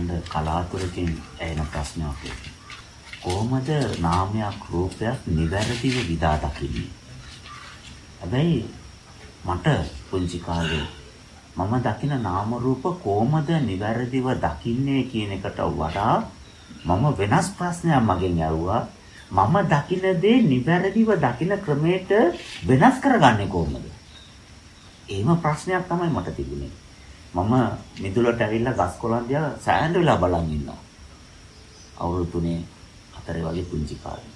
අහන්න කලාතුරකින් එන ප්‍රශ්නයක් කොහොමද නාමයක් රූපයක් නිවැරදිව විදා දකින්නේ? හැබැයි මට පුංචි කාලේ මම දකින නාම රූප කොහොමද නිවැරදිව දකින්නේ කියන එකට වඩා මම වෙනස් ප්‍රශ්නයක් මගෙන් ඇහුවා. මම දකින දේ නිවැරදිව දකින ක්‍රමයට වෙනස් කරගන්නේ කොහොමද? එහෙම ප්‍රශ්නයක් තමයි මට තිබුණේ. මම මිදුලට ඇවිල්ලා ගස් කොළන් දිහා සෑහෙන වෙලා බලන් ඉන්නවා. අවුරුදු තුනේ හතරේ වගේ පුංචි කාලේ.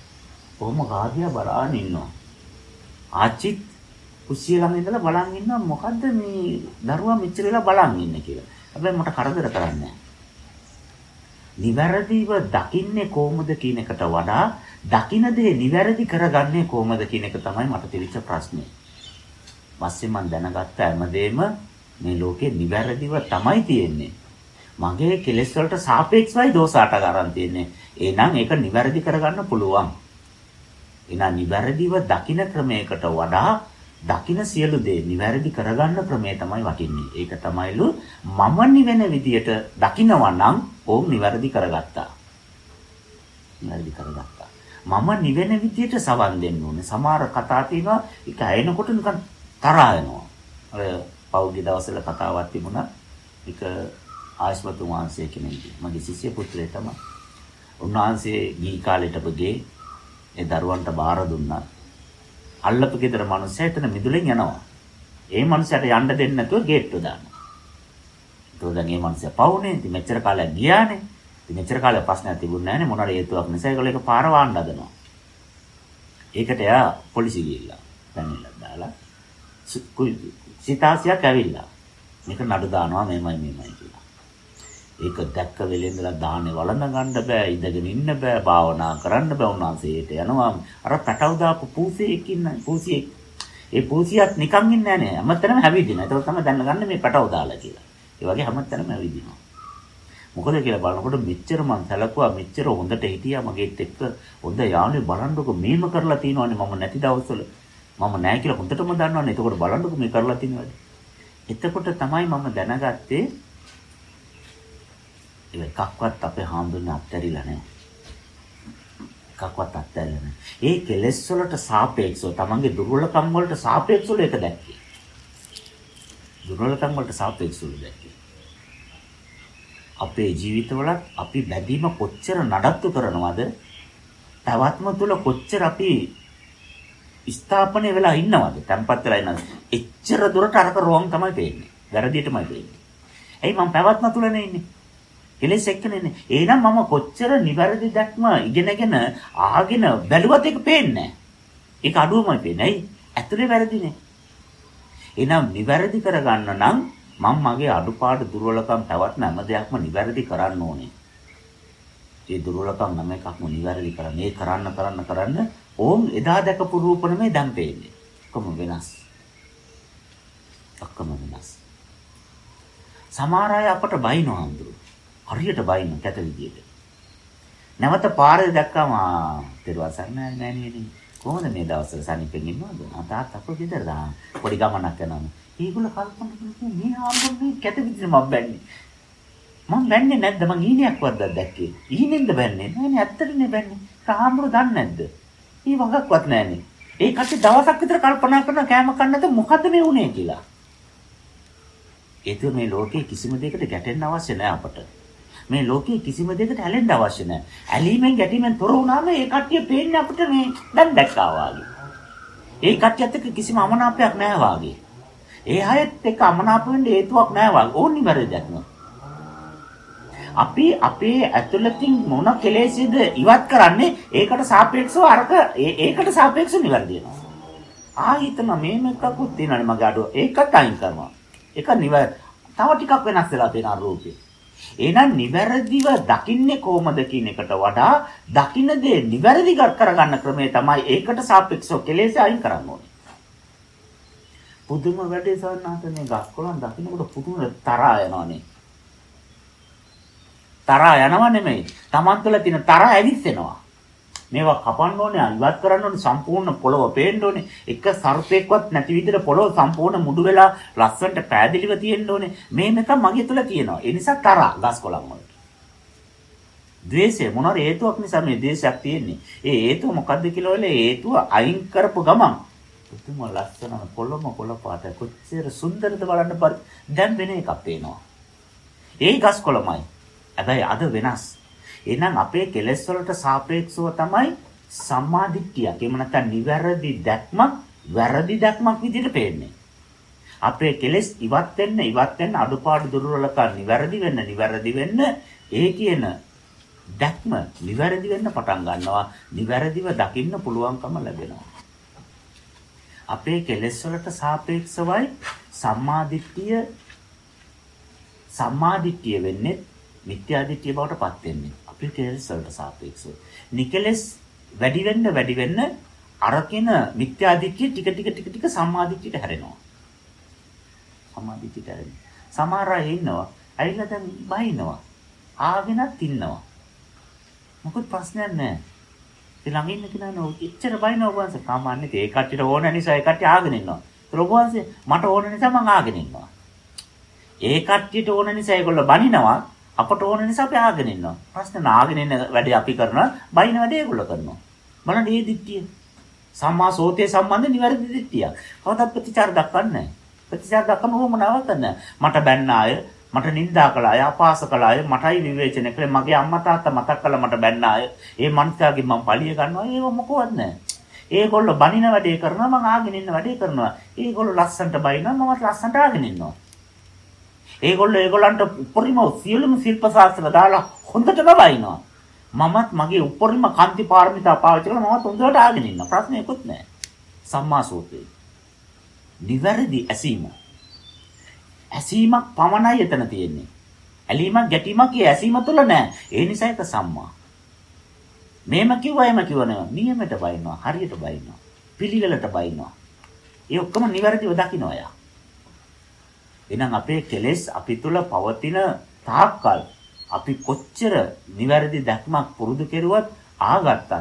කොහොම ගාදියා බලාගෙන ඉන්නවා. ආච්චිත් කුස්සිය ළඟ ඉඳලා බලන් ඉන්නවා මොකද්ද මේ දරුවා මෙච්චර වෙලා බලන් ඉන්නේ කියලා. හැබැයි මට කරදර කරන්නේ නිවැරදිව දකින්නේ කොහොමද කියන එකට වඩා දකින දේ නිවැරදි කරගන්නේ කොහොමද කියන එක තමයි මට තිබිච්ච ප්‍රශ්නේ. පස්සේ මම දැනගත්ත හැමදේම මේ ලෝකේ නිවැරදිව තමයි තියෙන්නේ. මගේ කෙලෙස් වලට සාපේක්ෂවයි දෝසාට ගන්න තියෙන්නේ. එහෙනම් ඒක නිවැරදි කරගන්න පුළුවන්. එහෙනම් නිවැරදිව දකින ක්‍රමයකට වඩා දකින සියලු දේ නිවැරදි කරගන්න ක්‍රමය තමයි වටින්නේ. ඒක තමයිලු මම නිවෙන විදියට දකිනවා නම් ඕම් නිවැරදි කරගත්තා. නිවැරදි කරගත්තා. මම නිවෙන විදියට සවන් දෙන්න ඕනේ. සමහර කතා තියෙනවා ඒක ඇයෙනකොට නිකන් තරහා යනවා. අර පෞද්ගලික දවස්වල කතාවක් තිබුණා. ඒක ආයස්මතු වහන්සේ කෙනෙක්. මගේ ශිෂ්‍ය පුත්‍රය තමයි. උන්වහන්සේ ගී කාලෙට බගේ ඒ දරුවන්ට බාර දුන්නා. අල්ලපු ගෙදර මිනිස්සයා එතන මිදුලෙන් යනවා. ඒ මිනිස්සයාට යන්න දෙන්නේ නැතුව ගේට්ටුව දානවා. ඒක දැන් මේ මිනිස්සයා පවුනේ. ඉතින් මෙච්චර කාලයක් ගියානේ. ඉතින් මෙච්චර කාලයක් ප්‍රශ්නයක් තිබුණේ නැහැනේ මොනවාර හේතුවක් නිසා ඒගොල්ලෝ ඒක පාර වහන්න හදනවා. ඒකට එයා පොලිසිය ගිහිල්ලා දැනෙලා දාලා සිතාසියක් ඇවිල්ලා මේක නඩු දානවා මෙමය මෙමය කියලා. ඒක දැක්ක වෙලෙන්දලා දාහනේ වළඳ ගන්න බෑ ඉඳගෙන ඉන්න බෑ භාවනා කරන්න බෑ. උන්වහන්සේට යනවා. අර පැටව දාපු පූසියෙක් ඉන්න පූසියෙක්. ඒ පූසියත් නිකන් ඉන්නේ නැහැ හැමතැනම හැවිදිනවා. ඒක තමයි දැනගන්නේ මේ පැටව දාලා කියලා. ඒ වගේ හැමතැනම හැවිදිනවා. මොකද කියලා බලනකොට මෙච්චර මං සැලකුවා මෙච්චර හොඳට හිටියා මගේත් එක්ක. හොඳ යාළුවෝ බලන්නකො මේම කරලා තියෙනවනේ මම නැති දවස්වල. මම නැහැ කියලා හොඳටම දන්නවනේ. එතකොට බලන්නකො මේ කරලා තියෙන වැඩ. එතකොට තමයි මම දැනගත්තේ එකක්වත් අපේ හාමුදුරනේ අත්හැරිලා නැහැ. එකක්වත් අත්හැරිලා නැහැ. ඒ කෙලෙස් වලට සාපේක්ෂව තමන්ගේ දුර්වලකම් වලට සාපේක්ෂව ඒක දැක්කේ. දුර්වලකම් වලට සාපේක්ෂව දැක්කේ. අපේ ජීවිතවලත් අපි බැඳීම කොච්චර නඩත්තු කරනවද? පැවැත්ම තුල කොච්චර අපි ස්ථාපනය වෙලා ඉන්නවද? තැම්පත් වෙලා ඉන්නවද? එච්චර දුරට අරක රෝන් තමයි පේන්නේ. වැරදියටමයි පේන්නේ. ඇයි මම පැවැත්ම තුලනේ ඉන්නේ? කෙලෙස් එක්කනේ ඉන්නේ. එහෙනම් මම කොච්චර නිවැරදි දැක්ම ඉගෙනගෙන ආගෙන බැලුවත් ඒක පේන්නේ නැහැ. ඒක අඩුවමයි පේන්නේ. ඇයි? ඇතුලේ වැරදිනේ. එහෙනම් නිවැරදි කරගන්න නම් මම මගේ අඩුපාඩු දුර්වලකම් පැවැත්ම හැම දෙයක්ම නිවැරදි කරන්න ඕනේ. ඒ දුර්වලකම් නම් එකක්ම නිවැරදි කරන්න. ඒ කරන්න කරන්න කරන්න ඕම් එදා දැකපු රූප නෙමෙයි දැන් පේන්නේ. ඔක්කොම වෙනස්. ඔක්කොම වෙනස්. සමහර අය අපට බයිනවා අඳුරු. හරියට බයින කැත විදියට. නැවත පාරේ දැක්කම තෙරුවන් සරණයි නෑනේ කොහොමද මේ දවස්වල සනිපෙන් ඉන්නවද? තාත්තා අපෝ ගෙදර දාන පොඩි ගමනක් යනවා. ඒගොල්ලෝ කල්පනා කරන්නේ මේ ආම්බුනේ කැත විදියට මම බැන්නේ. මම බැන්නේ නැද්ද? මං ඊනියක්වත් දැක්කේ. ඊනෙන්ද බැන්නේ? නෑනේ ඇත්තටනේ බැන්නේ. කාමරු දන්නේ නැද්ද? ඊ වගක්වත් නෑනේ. ඒ කට්ටිය දවසක් විතර කල්පනා කරන කෑම කන්නද මොකද්ද මේ උනේ කියලා. ඒක මේ ලෝකේ කිසිම දෙයකට ගැටෙන්න අවශ්‍ය නෑ අපට. මේ ලෝකේ කිසිම දෙයකට ඇලෙන්න අවශ්‍ය නෑ. ඇලීමෙන් ගැටීමෙන් තොර වුණාම ඒ කට්ටිය පේන්නේ අපිට මේ දැන් දැක්කා වාගේ. ඒ කට්ටියත් එක්ක කිසිම අමනාපයක් නෑ වාගේ. ඒ අයත් එක්ක අමනාප වෙන්න හේතුවක් නෑ වාගේ. ඕනි වැරදියක් නෑ. අපි අපේ ඇතුළතින් මොන කෙලෙසිද ඉවත් කරන්නේ ඒකට සාපේක්ෂව අරක ඒකට සාපේක්ෂව නිවැරදි වෙනවා. ආහිතන මේම එකකුත් තියෙනනේ මගේ අඩුව. ඒකත් අයින් කරනවා. ඒක නිවැර තව ටිකක් වෙනස් වෙලා තියෙන රූපේ. එහෙනම් නිවැරදිව දකින්නේ කොහොමද කියන එකට වඩා දකින්න දේ නිවැරදි කරගන්න ක්‍රමය තමයි ඒකට සාපේක්ෂව කෙලෙස් අයින් කරන්න ඕනේ. පුදුම වැඩේ සවන්නාතනේ ගස්කොලන් දකින්නකොට පුදුම තරහා යනවනේ. තරහා යනව නෙමෙයි. Taman තුළ තියෙන තරහ ඇවිස්සෙනවා. මේවා කපන්න ඕනේ, ඉවත් කරන්න ඕනේ, සම්පූර්ණ පොළව පේන්න ඕනේ. එක සර්පෙක්වත් නැති විදිහට පොළව සම්පූර්ණ මුඩු වෙලා ලස්සනට පෑදිලිව තියෙන්න ඕනේ. මේ මේක මගේ තුළ තියෙනවා. ඒ නිසා තරහ ගස් කොළන් වලට. ද්වේෂය මොනවාර හේතුවක් නිසා මේ ද්වේෂයක් තියෙන්නේ. ඒ හේතුව මොකද්ද කියලා ඔයලා හේතුව අයින් කරපු ගමන් පුදුම ලස්සන කොළම කොළ පාට කොච්චර සුන්දරද බලන්න පරි දැන් වෙන එකක් පේනවා. ඒ ගස් කොළමයි. හැබැයි අද වෙනස්. එහෙනම් අපේ කෙලෙස් වලට සාපේක්ෂව තමයි සම්මාදිට්ඨියක්. එහෙම නැත්නම් නිවැරදි දැක්මක් වැරදි දැක්මක් විදිහට පේන්නේ. අපේ කෙලෙස් ඉවත් වෙන්න ඉවත් වෙන්න අඩුපාඩු දුර්වලකම් නිවැරදි වෙන්න නිවැරදි වෙන්න ඒ කියන දැක්ම නිවැරදි වෙන්න පටන් ගන්නවා. නිවැරදිව දකින්න පුළුවන්කම ලැබෙනවා. අපේ කෙලෙස් වලට සාපේක්ෂවයි සම්මාදිට්ඨිය සම්මාදිට්ඨිය වෙන්නේ මිත්‍යාදිට්ඨිය බවට පත් වෙන්නේ. අපේ කෙලෙස් වලට සාපේක්ෂව. නිකලෙස් වැඩි වෙන්න වැඩි වෙන්න අරකින මිත්‍යාදිට්ඨිය ටික ටික ටික ටික සම්මාදිට්ඨියට හැරෙනවා. සම්මාදිට්ඨියට හැරෙනවා. සමහර අය ඉන්නවා. ඇවිල්ලා දැන් බයිනවා. ආගෙනත් ඉන්නවා. මොකද ප්‍රශ්නයක් නැහැ. ඒ ළඟ ඉන්න කෙනා නෝ එච්චර බයිනව වහන්සේ සාමාන්‍යයෙන් ඒ කට්ටියට ඕන නිසා ඒ කට්ටිය ආගෙන ඉන්නවා. ඒක වහන්සේ මට ඕන නිසා මම ආගෙන ඉන්නවා. ඒ කට්ටියට ඕන නිසා ඒගොල්ලෝ බනිනවා අපට ඕන නිසා අපි ආගෙන ඉන්නවා. ප්‍රශ්න නාගෙන ඉන්න වැඩේ අපි කරනවා බයින වැඩේ ඒගොල්ලෝ කරනවා. බලන්න මේ දිට්ඨිය. සම්මා සෝතේ සම්බන්ධ නිවැරදි දිට්ඨිය. කවදාවත් ප්‍රතිචාර දක්වන්නේ නැහැ. ප්‍රතිචාර දක්වන්න ඕම නවත්තන්න. මට බැන්න අය මට නිඳා කළා අය අපහාස කළා අය මටයි විවේචනය කළේ මගේ අම්මා තාත්තා මතක් කළා මට බැන්න අය ඒ මනුස්සයාගෙන් මම පලිය ගන්නවා ඒව මොකවත් නැහැ ඒගොල්ලෝ බනින වැඩේ කරනවා මම ආගෙන ඉන්න වැඩේ කරනවා ඒගොල්ලෝ ලස්සන්ට බයිනවා මමත් ලස්සන්ට ආගෙන ඉන්නවා ඒගොල්ලෝ ඒගොල්ලන්ට උපරිම සියලුම ශිල්ප ශාස්ත්‍ර දාලා හොඳටම බයිනවා මමත් මගේ උපරිම කාන්ති පාරමිතා පාවිච්චි කරලා මමත් හොඳට ආගෙන ඉන්නවා ප්‍රශ්නයක්වත් නැහැ සම්මා සෝතේ නිවැරදි ඇසීම ඇසීමක් පමණයි එතන තියෙන්නේ. ඇලීමක් ගැටීමක් ඒ ඇසීම තුළ නැහැ. ඒ නිසා ඒක සම්මා. මේම කිව්වා එම කිව්ව නෙවෙයි. නියමයට බයිනවා, හරියට බයිනවා, පිළිවෙලට බයිනවා. ඒ ඔක්කොම නිවැරදිව දකින්න අය. එහෙනම් අපේ කෙලෙස් අපි තුළ පවතින තාක්කල් අපි කොච්චර නිවැරදි දැක්මක් පුරුදු කෙරුවත් ආගත්තත්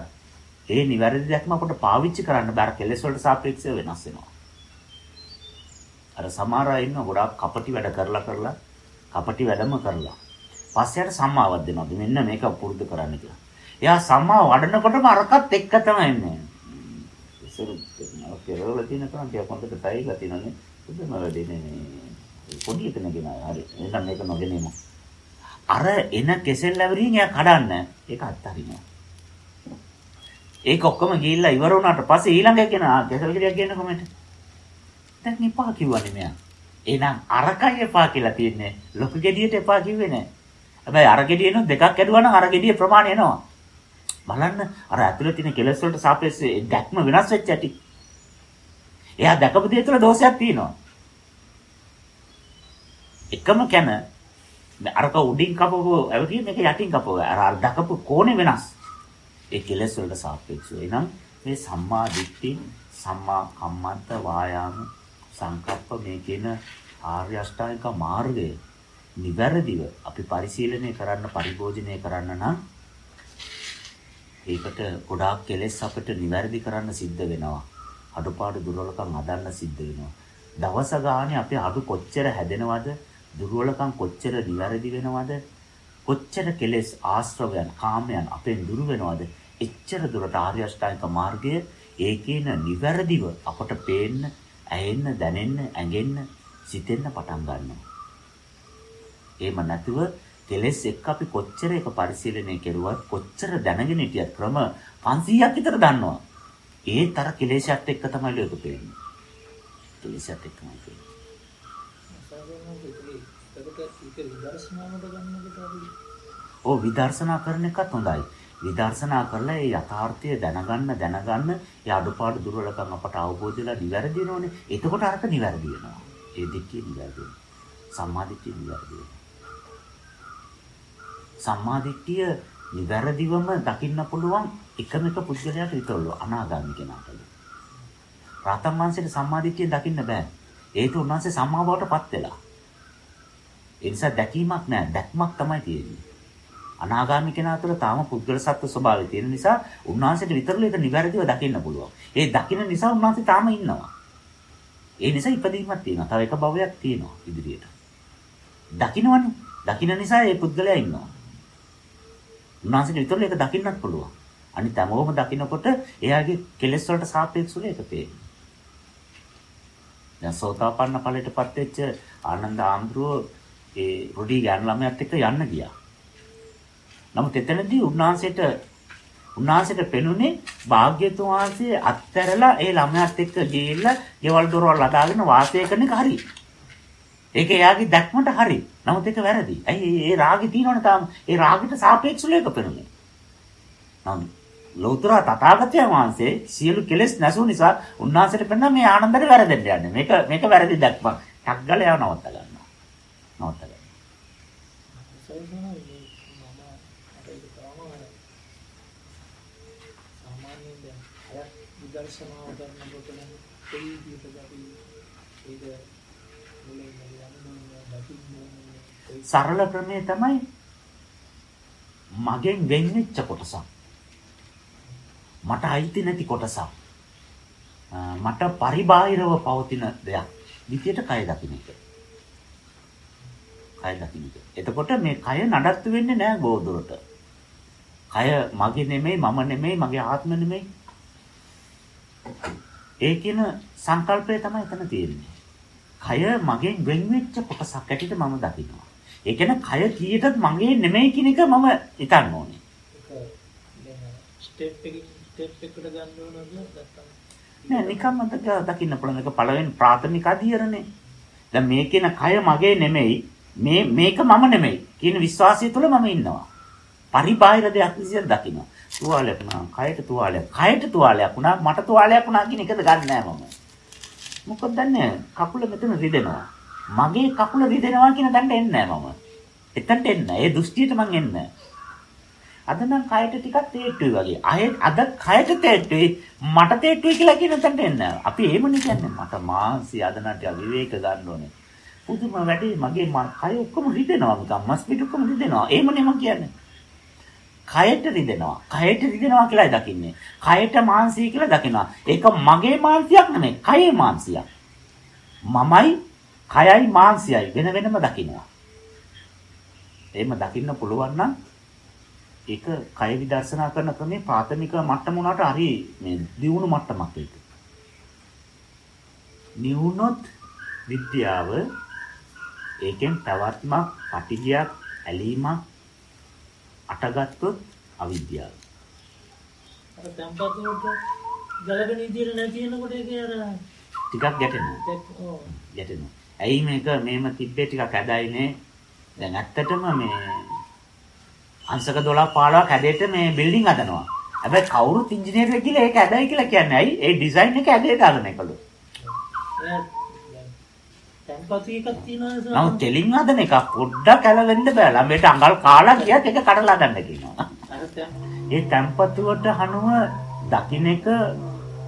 ඒ නිවැරදි දැක්ම අපට පාවිච්චි කරන්න බැර කෙලෙස් වලට සාපේක්ෂව වෙනස් වෙනවා. අර සමහර අය ඉන්න ගොඩාක් කපටි වැඩ කරලා කරලා කපටි වැඩම කරලා. පස්සෙට සම්මාවක් දෙනවා. මෙන්න මේක පුරුදු කරන්න කියලා. එයා සම්මා වඩනකොටම අරකට එක්ක තමයි එන්නේ. ඉස්සරු කෙරවල තියෙන තරම් තියා පොන්දට තයිලා තියෙනනේ. පුදුම වැඩිනේ මේ පොඩි එකනගෙන හරි. එහෙනම් මේක නොගෙනෙමු. අර එන කෙසෙල් ලැබරීන් එයා කඩන්න. ඒක අත්හරිනවා. ඒක ඔක්කොම ගිහිල්ලා ඉවර වුණාට පස්සේ ඊළඟ කෙනා කෙසෙල් ගෙඩියක් ගන්න කොමෙන්ට් දැන් එපා කිව්වනේ මෙයා. එහෙනම් අරකයි එපා කියලා තියන්නේ. ලොකු ගෙඩියට එපා කිව්වේ නෑ. හැබැයි අර ගෙඩිය නෝ දෙකක් ඇදුවා නම් අර ගෙඩිය ප්‍රමාණය එනවා. බලන්න අර ඇතුලේ තියෙන කෙලස් වලට සාපේක්ෂව දැක්ම වෙනස් වෙච්ච ඇති. එයා දැකපු දේ තුළ දෝෂයක් තියෙනවා. එකම කැන අරක උඩින් කපපුව ඇවිත් මේක යටින් කපුව. අර අර දකපු කෝණේ වෙනස්. ඒ කෙලස් වලට සාපේක්ෂව. එහෙනම් මේ සම්මා දිට්ඨි, සම්මා කම්මන්ත, වායාම සංකප්ප මේ කියන ආර්ය අෂ්ටාංගික මාර්ගය නිවැරදිව අපි පරිශීලනය කරන්න පරිභෝජනය කරන්න නම් ඒකට ගොඩාක් කෙලෙස් අපිට නිවැරදි කරන්න සිද්ධ වෙනවා. අඩුපාඩු දුර්වලකම් අදන්න සිද්ධ වෙනවා. දවස ගානේ අපේ අඩු කොච්චර හැදෙනවද? දුර්වලකම් කොච්චර නිවැරදි වෙනවද? කොච්චර කෙලෙස් ආශ්‍රවයන් කාමයන් අපෙන් දුර වෙනවද? එච්චර දුරට ආර්ය අෂ්ටාංගික මාර්ගය ඒකේන නිවැරදිව අපට පේන්න ඇහෙන්න, දැනෙන්න, ඇඟෙන්න, සිතෙන්න පටන් ගන්නවා. එහෙම නැතුව කෙලෙස් එක්ක අපි කොච්චර එක පරිශීලනය කෙරුවත් කොච්චර දැනගෙන හිටියත් ක්‍රම 500ක් විතර දන්නවා. ඒත් අර කෙලෙසත් එක්ක තමයි ලෝක පේන්නේ. කෙලෙසත් එක්කමයි පේන්නේ. ඔව් විදර්ශනා කරන එකත් හොඳයි. විදර්ශනා කරලා ඒ යථාර්ථය දැනගන්න දැනගන්න ඒ අඩුපාඩු දුර්වලකම් අපට අවබෝධ වෙලා නිවැරදි වෙනෝනේ. එතකොට අරක නිවැරදි වෙනවා. ඒ දික්කේ නිවැරදි වෙනවා. සම්මාදිට්ඨිය නිවැරදි වෙනවා. සම්මාදිට්ඨිය නිවැරදිවම දකින්න පුළුවන් එකම එක පුද්ගලයාට විතරලු අනාගාමී කෙනාටලු. රාතන් වංශයේ සම්මාදිට්ඨිය දකින්න බෑ. ඒක උන්වහන්සේ සම්මා බවට පත් වෙලා. ඒ නිසා දැකීමක් නෑ දැක්මක් තමයි තියෙන්නේ. අනාගාමී කෙනා තුළ තාම පුද්ගල සත්ව ස්වභාවය තියෙන නිසා උන්වහන්සේට විතරලු ඒක නිවැරදිව දකින්න පුළුවන්. ඒ දකින්න නිසා උන්වහන්සේ තාම ඉන්නවා. ඒ නිසා ඉපදීමක් තියෙනවා. තව එක භවයක් තියෙනවා ඉදිරියට. දකින්නවනේ. දකින්න නිසා ඒ පුද්ගලයා ඉන්නවා. උන්වහන්සේට විතරක් ඒක දකින්නත් පුළුවන්. අනිත් හැමෝම දකිනකොට එයාගේ කෙලෙස් වලට සාපේක්ෂව ඒක පේනවා. දැන් සෝතාපන්න ඵලයටපත් වෙච්ච ආනන්ද ආම්ද්‍රෝ ඒ රොඩි ගෑනු ළමයාත් එක්ක යන්න ගියා. නමුත් එතනදී උන්වහන්සේට උන්වහන්සේට පෙනුනේ භාග්‍යතුන් වහන්සේ අත්හැරලා ඒ ළමයාත් එක්ක ගිහිල්ලා ගෙවල් දොරවල් අදාගෙන වාසය කරන එක හරි. ඒක එයාගේ දැක්මට හරි. නමුත් ඒක වැරදි. ඇයි ඒ රාගෙ තියෙනවනේ තාම. ඒ රාගෙට සාපේක්ෂව ඒක පෙනුනේ. නම් ලෞතර තථාගතයන් වහන්සේ සියලු කෙලෙස් නැසූ නිසා උන්වහන්සේට පෙන්න මේ ආනන්දට වැරදෙන්න යන්නේ. මේක මේක වැරදි දැක්මක්. ටක් ගාලා යව නවත්ත ගන්නවා. නවත්ත ගන්නවා. විදර්ශනාව කරනකොට නම් කොයි විදිහටද අපි ඒක මුලින්ම යන්නේ දකින්නේ සරල ක්‍රමය තමයි මගෙන් වෙන් වෙච්ච කොටසක් මට අයිති නැති කොටසක් මට පරිබාහිරව පවතින දෙයක් විදියට කය දකින්න එක. කය දකින්න. එතකොට මේ කය නඩත්තු වෙන්නේ නැහැ ගෝදුරට. කය මගේ නෙමෙයි මම නෙමෙයි මගේ ආත්ම නෙමෙයි ඒ කියන සංකල්පය තමයි එතන තියෙන්නේ. කය මගෙන් වෙන් වෙච්ච කොටසක් ඇටියට මම දකිනවා. ඒ කියන්නේ කය කීයටත් මගේ නෙමෙයි කියන එක මම හිතන්න ඕනේ. ස්ටෙප් එක ස්ටෙප් එකට ගන්න ඕනද නැත්නම් නෑ නිකම්ම දකින්න පුළුවන් එක පළවෙනි ප්‍රාථමික අධීරණේ. දැන් මේ කියන කය මගේ නෙමෙයි මේ මේක මම නෙමෙයි කියන විශ්වාසය තුළ මම ඉන්නවා. පරිබාහිර දෙයක් විදියට දකිනවා. තුවාලයක් වුණා. කයට තුවාලයක්. කයට තුවාලයක් වුණා. මට තුවාලයක් වුණා කියන එකද ගන්න නෑ මම. මොකද දන්නේ කකුල මෙතන රිදෙනවා. මගේ කකුල රිදෙනවා කියන දන්න එන්නේ නෑ මම. එතනට එන්නේ ඒ දෘෂ්ටියට මං එන්නේ අද නම් කයට ටිකක් තේට්ටුයි වගේ. අය අද කයට තේට්ටුයි මට තේට්ටුයි කියලා කියන තැනට එන්නේ අපි එහෙමනේ කියන්නේ. මට මාංශي අද නම් ටික විවේක ගන්න ඕනේ. පුදුම වැඩේ මගේ කය ඔක්කොම රිදෙනවා නිකන් මස් පිට ඔක්කොම රිදෙනවා. එහෙමනේ මං කියන්නේ. කයට රිදෙනවා. කයට රිදෙනවා කියලායි දකින්නේ. කයට මාංශය කියලා දකිනවා. ඒක මගේ මාංශයක් නෙමෙයි. කයේ මාංශයක්. මමයි කයයි මාංශයයි වෙන වෙනම දකිනවා. එහෙම දකින්න පුළුවන් නම් ඒක කය විදර්ශනා කරන ක්‍රමේ ප්‍රාථමික මට්ටම උනාට හරි මේ දියුණු මට්ටමක් ඒක. නිවුනොත් විද්‍යාව ඒකෙන් පැවැත්මක්, පටිගයක්, ඇලීමක් අටගත්තොත් අවිද්‍යාව. අර tempatuවට ගලගෙන ඉදිරිය නැති වෙනකොට ඒක අර ටිකක් ගැටෙනවා. ඔව් ගැටෙනවා. ඇයි මේක මේම තිබ්බේ ටිකක් ඇදයිනේ. දැන් ඇත්තටම මේ අංශක 12 15 කැදේට මේ බිල්ඩින් හදනවා. හැබැයි කවුරුත් ඉංජිනේරුවෙක් කියලා ඒක ඇදයි කියලා කියන්නේ ඇයි? ඒ ඩිසයින් එක ඇදේ දාගෙන එකලු. නමුත් තෙලින් හදන එක පොඩ්ඩක් ඇලවෙන්න බෑ. ළමයට අඟල් කාලා ගියත් ඒක කඩලා ගන්න කියනවා. ඒ tempatuවට හනුව දකින්න එක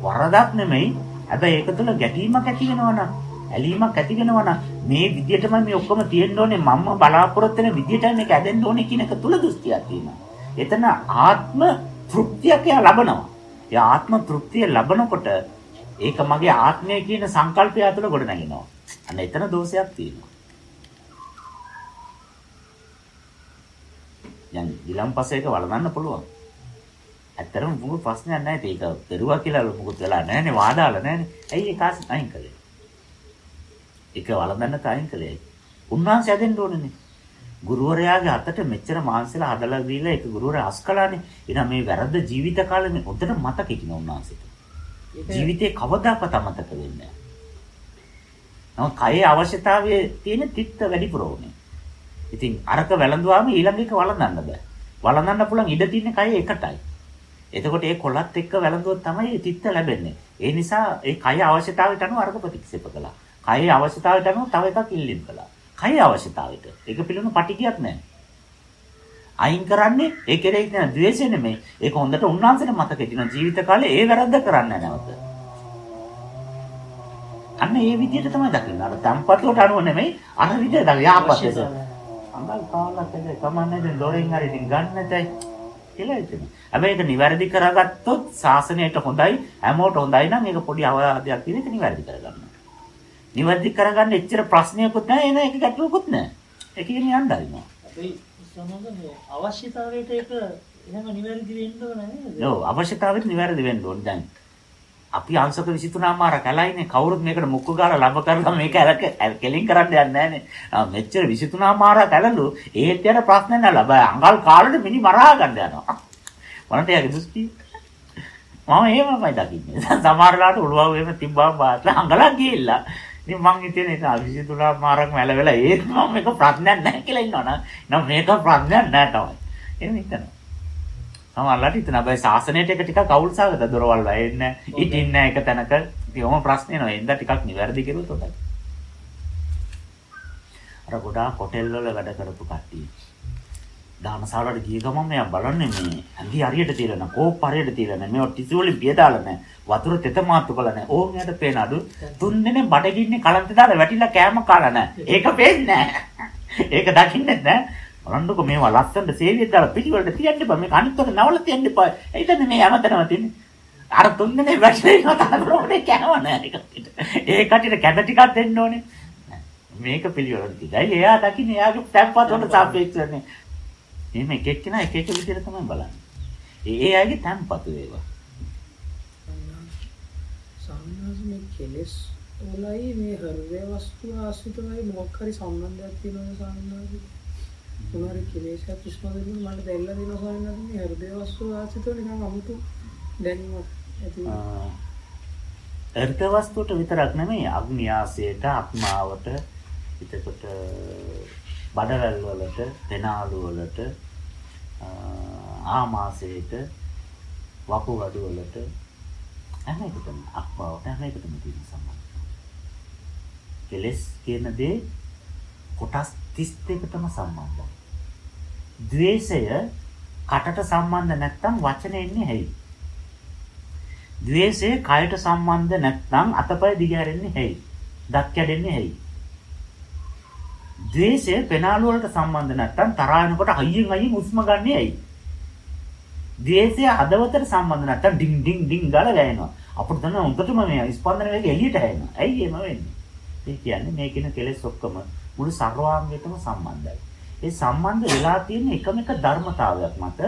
වරදක් නෙමෙයි. හැබැයි ඒක තුළ ගැටීමක් ඇති වෙනවනම්, ඇලීමක් ඇති වෙනවනම් මේ විදියටම මේ ඔක්කොම තියෙන්න ඕනේ මම බලාපොරොත්තු වෙන විදියටයි මේක ඇදෙන්න ඕනේ කියන එක තුළ දෘෂ්ටියක් තියෙනවා. එතන ආත්ම තෘප්තියක් එයා ලබනවා. ඒ ආත්ම තෘප්තිය ලබනකොට ඒක මගේ ආත්මය කියන සංකල්පය තුළ ගොඩ නැගෙනවා. අන්න එතන දෝෂයක් තියෙනවා. දැන් ඊළම්පසේක වළඳන්න පුළුවන්. ඇත්තරම මොකද ප්‍රශ්නයක් නැහැ ඒක පෙරුවා කියලා මොකුත් වෙලා නැහැනේ වාදාලා නැහැනේ. ඇයි ඒක අයින් කළේ? ඒක වළඳන්න තයින් කළේ. උන්වහන්සේ ඇදෙන්න ඕනේනේ. ගුරුවරයාගේ අතට මෙච්චර මාංශලා හදලා දීලා ඒක ගුරුවරයා අස්කලානේ. එහෙනම් මේ වැරද්ද ජීවිත කාලෙම හොඳට මතක හිටින උන්වහන්සේට. ජීවිතේ කවදාකවත් අමතක වෙන්නේ නැහැ. නමුත් කයේ අවශ්‍යතාවයේ තියෙන තිත්ත වැඩිපුර ඕනේ. ඉතින් අරක වැළඳුවාම ඊළඟ එක වළඳන්න බෑ. වළඳන්න පුළුවන් ඉඩ තියෙන කය එකටයි. එතකොට ඒ කොලත් එක්ක වැළඳුවොත් තමයි තිත්ත ලැබෙන්නේ. ඒ නිසා ඒ කය අවශ්‍යතාවයට අනුව අරක ප්‍රතික්ෂේප කළා. කයේ අවශ්‍යතාවයට අනුව තව එකක් ඉල්ලීම් කළා. කයේ අවශ්‍යතාවයට. ඒක පිළිබඳ පටිගියක් නැහැ. අයින් කරන්නේ ඒ කෙරෙහි තියෙන ද්වේෂය නෙමෙයි. ඒක හොඳට උන්වහන්සේට මතක හිටින ජීවිත කාලේ ඒ වැරද්ද කරන්නේ නැවත. අන්න ඒ විදිහට තමයි දකින්න. අර තම්පතුවට අනුව නෙමෙයි අර විදිහට දකින්න යාපතේට. අඟල් කාලක් ඇද කමන්නේ දැන් දොරෙන් හරි ඉතින් ගන්න නැතයි කියලා හිතෙනවා. හැබැයි ඒක නිවැරදි කරගත්තොත් ශාසනයට හොඳයි හැමෝට හොඳයි නම් ඒක පොඩි අවවාදයක් තියෙන එක නිවැරදි කරගන්න. නිවැරදි කරගන්න එච්චර ප්‍රශ්නයක්වත් නැහැ එන එක ගැටලුවකුත් නැහැ. ඒක කියන්නේ යන්න හරිනවා. අපි සමහර මේ අවශ්‍යතාවයට ඒක එහෙම නිවැරදි වෙන්න ඕන නේද? ඔව් අවශ්‍යතාවෙත් නිවැරදි වෙන්න ඕනේ දැන්. අපි අංශක 23 මාර කැලයිනේ කවුරුත් මේකට මුක්කු ගාලා ලබ කරලා මේක ඇලක කෙලින් කරන්න යන්නේ නැහනේ. මෙච්චර 23 මාර කැලඳු ඒත් යන ප්‍රශ්න නෑ ලබ අඟල් කාලෙට මිනි මරා ගන්න යනවා. වරන්ට යාගේ දෘෂ්ටි. මම එහෙමමයි දකින්නේ. සමහරලාට උළුවව එහෙම තිබ්බා බාట్లా අඟලක් ගිහිල්ලා ඉතින් මං හිතන්නේ ඒක 23 මාරක් මැල වෙලා ඒත් මම මේක ප්‍රශ්නයක් නැහැ කියලා ඉන්නවනම් නම් මේක ප්‍රශ්නයක් නැහැ තමයි. එහෙම හිතනවා. සමහරවිට හිතන හැබැයි සාසනයට එක ටිකක් අවුල්සාගත දොරවල් වැයෙන්න ඉතින් එක තැනක ඉතින් ප්‍රශ්නේ නෝ එන්න ටිකක් නිවැරදි කෙරුවොත් හොඳයි. අර ගොඩාක් හොටෙල් වල වැඩ කරපු කට්ටිය. දානශාලාවට ගිය ගමන් මෙයා බලන්නේ මේ ඇඟි හරියට තියලා නැහැ, කෝප් හරියට තියලා නැහැ, මේව ටිසු වලින් පියදාලා නැහැ, වතුර තෙත මාත්තු කළා නැහැ. ඕන් යට පේන අඩු තුන් දෙනේ බඩගින්නේ කලන්ත දාලා වැටිලා කෑම කාලා නැහැ. ඒක පේන්නේ නැහැ. ඒක දකින්නේ නැහැ. බලන්නකො මේවා ලස්සනට සේවියක් දාලා පිළිවෙලට තියන්න එපා. මේක අනිත්තට නවල තියන්න එපා. එයිදන්නේ මේ හැමතැනම තියෙන්නේ. අර තුන්දෙනේ වැටෙනවා තරමට කෑව නෑ ඒකට. ඒ කටියට කැද ටිකක් දෙන්න ඕනේ. මේක පිළිවෙලට තියයි. එයා දකින්නේ එයාගේ තැම්පත් වලට සාපේක්ෂවනේ. එහෙම එක එක්කෙනා එක එක විදිහට තමයි බලන්නේ. ඒ ඒ අයගේ තැම්පතු ඒවා. සම්මාස මේ කෙලස් වලයි මේ හෘදය වස්තු ආශ්‍රිතවයි මොකක් හරි සම්බන්ධයක් තියෙනවද සම්මාස? මොනවාරි කෙලෙසක් කිස්මදින් මට දෙල්ල දෙනවා සාරන්න මේ හෘදය වස්තු ආශ්‍රිතව නිකන් අමුතු දැනීමක් ඇති වෙනවා. හෘද වස්තුවට විතරක් නෙමෙයි අග්නියාසයට අක්මාවට එතකොට බඩවැල් වලට පෙනාලු වලට ආමාශයට වකුගඩු වලට හැම එකටම අක්මාවට හැම එකටම තියෙන සම්බන්ධය. කෙලස් කියන දේ කොටස් 32කටම සම්බන්ධයි. ද්වේෂය කටට සම්බන්ධ නැත්නම් වචනේ එන්නේ ඇයි? ද්වේෂය කයට සම්බන්ධ නැත්නම් අතපය දිගහැරෙන්නේ ඇයි? දත් කැඩෙන්නේ ඇයි? ද්වේෂය පෙනාලු වලට සම්බන්ධ නැත්නම් තරහ වෙනකොට හයියෙන් හයියෙන් උස්ම ගන්නෙ ඇයි? ද්වේෂය හදවතට සම්බන්ධ නැත්නම් ඩිං ඩිං ඩිං ගාලා ගෑනවා. අපිට දැන් උන්ටම මේ ස්පන්දන වේගය එළියට හැෙනවා. ඇයි එහෙම වෙන්නේ? ඒ කියන්නේ මේ කියන කෙලෙස් ඔක්කොම මුළු සර්වාංගයටම සම්බන්ධයි. ඒ සම්බන්ධ වෙලා තියෙන එකම එක ධර්මතාවයක් මත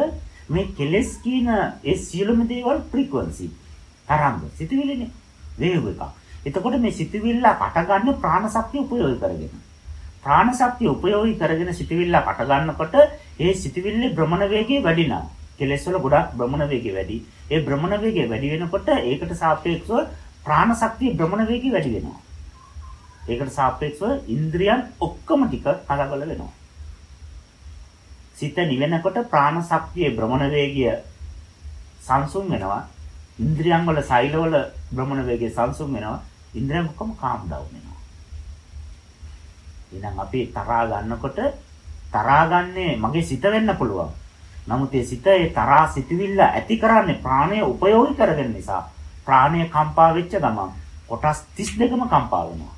මේ කෙලෙස් කියන ඒ සියලුම දේවල් ෆ්‍රීකවන්සි තරංග සිතුවිලිනේ වේග එක. එතකොට මේ සිතුවිල්ල කට ගන්න ප්‍රාණ ශක්තිය උපයෝගී කරගෙන. ප්‍රාණ ශක්තිය උපයෝගී කරගෙන සිතුවිල්ල කට ගන්නකොට ඒ සිතුවිල්ලේ භ්‍රමණ වේගය වැඩි නම් කෙලෙස් වල ගොඩක් භ්‍රමණ වේගය වැඩි. ඒ භ්‍රමණ වේගය වැඩි වෙනකොට ඒකට සාපේක්ෂව ප්‍රාණ ශක්තිය භ්‍රමණ වේගය වැඩි වෙනවා. ඒකට සාපේක්ෂව ඉන්ද්‍රියන් ඔක්කොම ටික කලබල වෙනවා. සිත නිවෙනකොට ප්‍රාණ ශක්තියේ භ්‍රමණ වේගය සංසුන් වෙනවා. ඉන්ද්‍රියන් වල සෛලවල භ්‍රමණ වේගය සංසුන් වෙනවා. ඉන්ද්‍රියන් ඔක්කොම කාම් ඩවුන් වෙනවා. එහෙනම් අපි තරහා ගන්නකොට තරහා ගන්නේ මගේ සිත වෙන්න පුළුවන්. නමුත් ඒ සිත ඒ තරහා සිතවිල්ල ඇති කරන්නේ ප්‍රාණය උපයෝගී කරගෙන නිසා ප්‍රාණය කම්පා වෙච්ච ගමන් කොටස් 32ම කම්පා වෙනවා.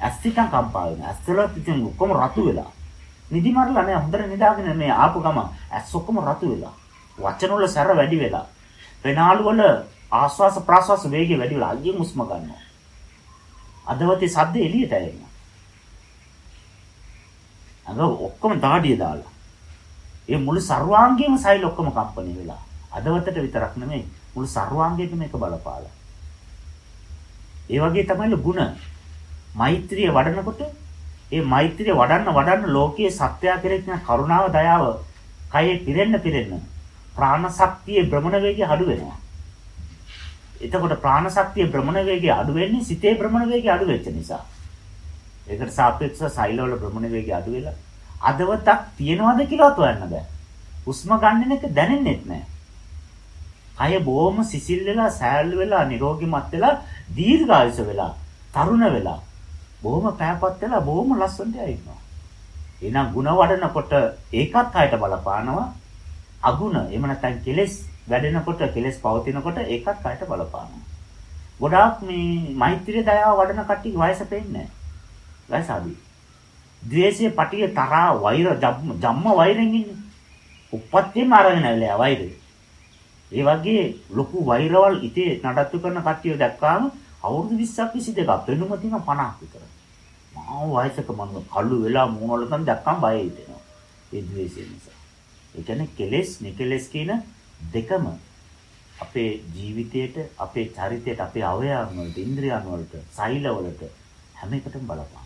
ඇස් ටිකක් කම්පා වෙනවා. ඇස් වල පිටින් ඔක්කොම රතු වෙලා. නිදි මරලා නෑ හොඳට නිදාගෙන මේ ආපු ගම ඇස් ඔක්කොම රතු වෙලා. වචන වල සැර වැඩි වෙලා. පෙනාලු වල ආස්වාස ප්‍රාස්වාස වේගය වැඩි වෙලා අයියෙන් උස්ම ගන්නවා. අදවතේ සද්ද එළියට එනවා. අඟ ඔක්කොම දාඩිය දාලා. ඒ මුළු සර්වාංගයේම සෛල ඔක්කොම කම්පණය වෙලා. අදවතට විතරක් නෙමෙයි මුළු සර්වාංගයේම මේක බලපාලා. ඒ වගේ තමයි ගුණ මෛත්‍රිය වඩනකොට ඒ මෛත්‍රිය වඩන්න වඩන්න ලෝකයේ සත්‍යය කෙරෙහි තියෙන කරුණාව දයාව කයේ පිරෙන්න පිරෙන්න ප්‍රාණ ශක්තියේ භ්‍රමණ වේගය අඩු වෙනවා. එතකොට ප්‍රාණ ශක්තියේ භ්‍රමණ වේගය අඩු වෙන්නේ සිතේ භ්‍රමණ වේගය අඩු වෙච්ච නිසා. ඒකට සාපේක්ෂව සෛලවල භ්‍රමණ වේගය අඩු වෙලා අදවතක් තියනවද කියලා හොයන්න බෑ. හුස්ම ගන්න එක දැනෙන්නෙත් නෑ. කය බොහොම සිසිල් වෙලා සෑල් වෙලා නිරෝගීමත් වෙලා දීර්ඝායුෂ වෙලා තරුණ වෙලා බොහොම පෑපත් වෙලා බොහොම ලස්සනට ඉන්නවා. එහෙනම් ಗುಣ වඩනකොට ඒකත් හයට බලපානවා. අගුණ එහෙම නැත්නම් කෙලෙස් වැඩෙනකොට කෙලෙස් පවතිනකොට ඒකත් හයට බලපානවා. ගොඩාක් මේ මෛත්‍රිය දයාව වඩන කට්ටිය වයස පෙන්නේ නැහැ. වයස අඩුයි. ද්වේෂය, පටිය, තරහා, වෛර, ජම්ම වෛරෙන් ඉන්නේ. උප්පත්තියම අරගෙන ඇවිල්ලා වෛරය. ඒ වගේ ලොකු වෛරවල් ඉතේ නඩත්තු කරන කට්ටිය දැක්කාම අවුරුදු 20ක් 22ක් පෙනුම තියෙන 50ක් විතර. මහා වයසක මම කළු වෙලා මූණ වල තන් දැක්කම බය හිතෙනවා. ඒ ද්වේෂය නිසා. ඒ කියන්නේ කෙලෙස් නිකලෙස් කියන දෙකම අපේ ජීවිතයට, අපේ චරිතයට, අපේ අවයවන් වලට, ඉන්ද්‍රියන් වලට, සෛල වලට හැම එකටම බලපාන.